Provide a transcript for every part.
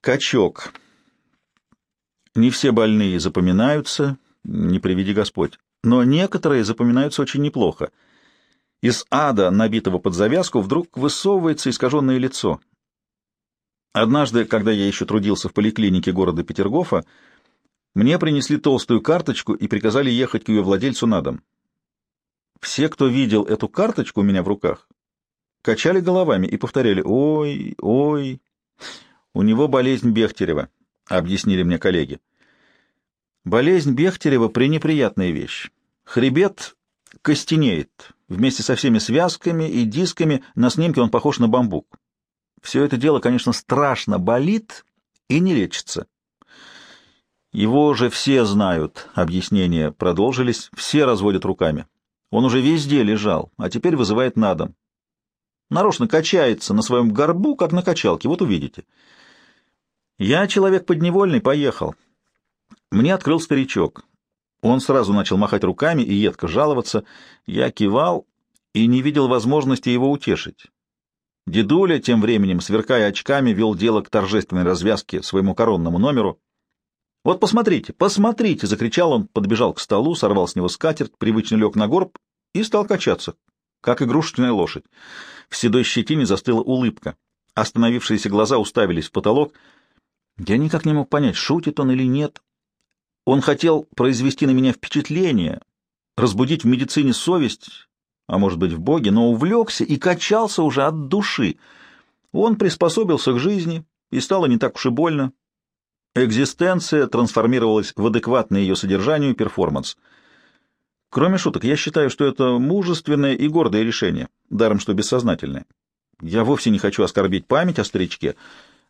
Качок. Не все больные запоминаются, не приведи Господь, но некоторые запоминаются очень неплохо. Из ада, набитого под завязку, вдруг высовывается искаженное лицо. Однажды, когда я еще трудился в поликлинике города Петергофа, мне принесли толстую карточку и приказали ехать к ее владельцу на дом. Все, кто видел эту карточку у меня в руках, качали головами и повторяли «Ой, ой». У него болезнь Бехтерева, объяснили мне коллеги. Болезнь Бехтерева — пренеприятная вещь. Хребет костенеет. Вместе со всеми связками и дисками на снимке он похож на бамбук. Все это дело, конечно, страшно болит и не лечится. Его же все знают, объяснения продолжились, все разводят руками. Он уже везде лежал, а теперь вызывает на дом. Нарочно качается на своем горбу, как на качалке, вот увидите. Я человек подневольный, поехал. Мне открыл старичок. Он сразу начал махать руками и едко жаловаться. Я кивал и не видел возможности его утешить. Дедуля, тем временем, сверкая очками, вел дело к торжественной развязке своему коронному номеру. «Вот посмотрите, посмотрите!» — закричал он, подбежал к столу, сорвал с него скатерть, привычно лег на горб и стал качаться, как игрушечная лошадь. В седой щетине застыла улыбка. Остановившиеся глаза уставились в потолок. Я никак не мог понять, шутит он или нет. Он хотел произвести на меня впечатление, разбудить в медицине совесть, а может быть в Боге, но увлекся и качался уже от души. Он приспособился к жизни, и стало не так уж и больно. Экзистенция трансформировалась в адекватный ее содержанию перформанс. Кроме шуток, я считаю, что это мужественное и гордое решение, даром что бессознательное. Я вовсе не хочу оскорбить память о старичке,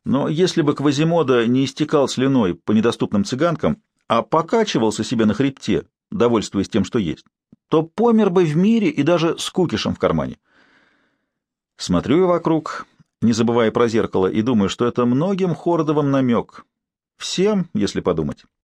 но если бы Квазимода не истекал слюной по недоступным цыганкам, а покачивался себе на хребте, довольствуясь тем, что есть, то помер бы в мире и даже с кукишем в кармане. Смотрю я вокруг, не забывая про зеркало, и думаю, что это многим Хордовым намек. Всем, если подумать.